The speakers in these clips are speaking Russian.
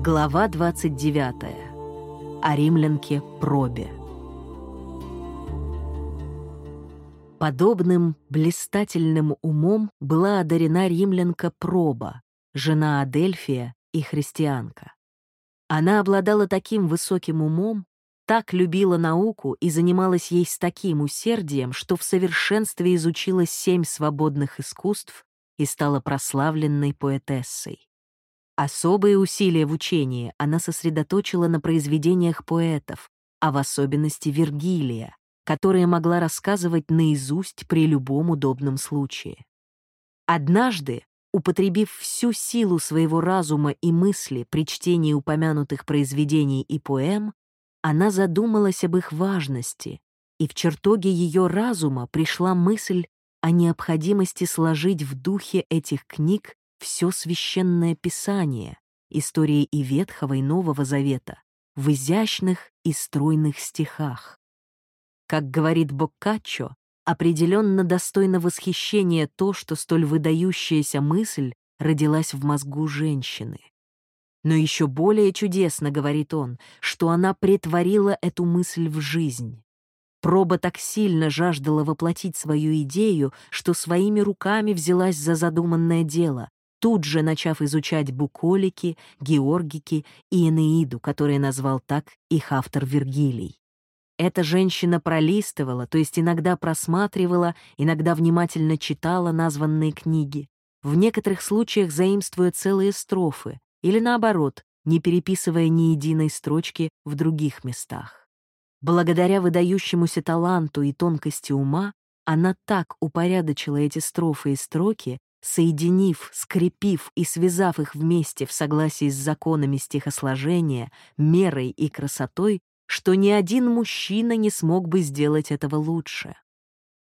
Глава 29. О римлянке Пробе. Подобным блистательным умом была одарена римлянка Проба, жена Адельфия и христианка. Она обладала таким высоким умом, так любила науку и занималась ей с таким усердием, что в совершенстве изучила семь свободных искусств и стала прославленной поэтессой. Особые усилия в учении она сосредоточила на произведениях поэтов, а в особенности Вергилия, которые могла рассказывать наизусть при любом удобном случае. Однажды, употребив всю силу своего разума и мысли при чтении упомянутых произведений и поэм, она задумалась об их важности, и в чертоге ее разума пришла мысль о необходимости сложить в духе этих книг все священное писание, истории и Ветхого, и Нового Завета, в изящных и стройных стихах. Как говорит Боккаччо, определенно достойно восхищения то, что столь выдающаяся мысль родилась в мозгу женщины. Но еще более чудесно, говорит он, что она претворила эту мысль в жизнь. Проба так сильно жаждала воплотить свою идею, что своими руками взялась за задуманное дело, тут же начав изучать буколики, георгики и Энеиду, которые назвал так их автор Вергилий. Эта женщина пролистывала, то есть иногда просматривала, иногда внимательно читала названные книги, в некоторых случаях заимствуя целые строфы, или наоборот, не переписывая ни единой строчки в других местах. Благодаря выдающемуся таланту и тонкости ума она так упорядочила эти строфы и строки, соединив, скрепив и связав их вместе в согласии с законами стихосложения, мерой и красотой, что ни один мужчина не смог бы сделать этого лучше.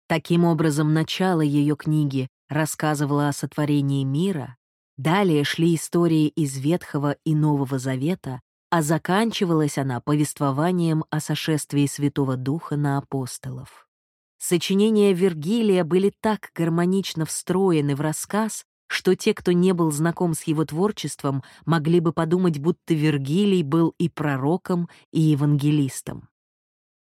Таким образом, начало ее книги рассказывало о сотворении мира, далее шли истории из Ветхого и Нового Завета, а заканчивалась она повествованием о сошествии Святого Духа на апостолов. Сочинения Вергилия были так гармонично встроены в рассказ, что те, кто не был знаком с его творчеством, могли бы подумать, будто Вергилий был и пророком, и евангелистом.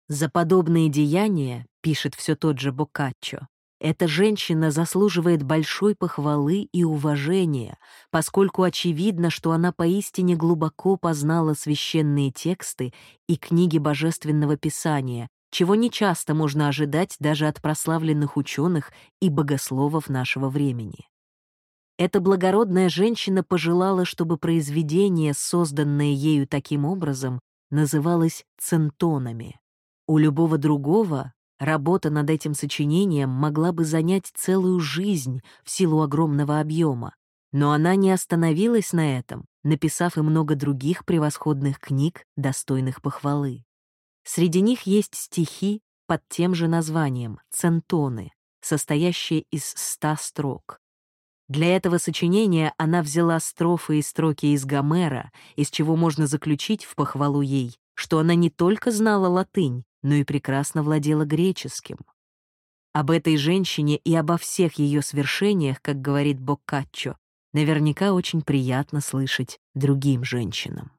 За подобные деяния, пишет все тот же Боккаччо, эта женщина заслуживает большой похвалы и уважения, поскольку очевидно, что она поистине глубоко познала священные тексты и книги Божественного Писания, чего нечасто можно ожидать даже от прославленных ученых и богословов нашего времени. Эта благородная женщина пожелала, чтобы произведение, созданное ею таким образом, называлось центонами. У любого другого работа над этим сочинением могла бы занять целую жизнь в силу огромного объема, но она не остановилась на этом, написав и много других превосходных книг, достойных похвалы. Среди них есть стихи под тем же названием «Центоны», состоящие из ста строк. Для этого сочинения она взяла строфы и строки из Гомера, из чего можно заключить в похвалу ей, что она не только знала латынь, но и прекрасно владела греческим. Об этой женщине и обо всех ее свершениях, как говорит Боккаччо, наверняка очень приятно слышать другим женщинам.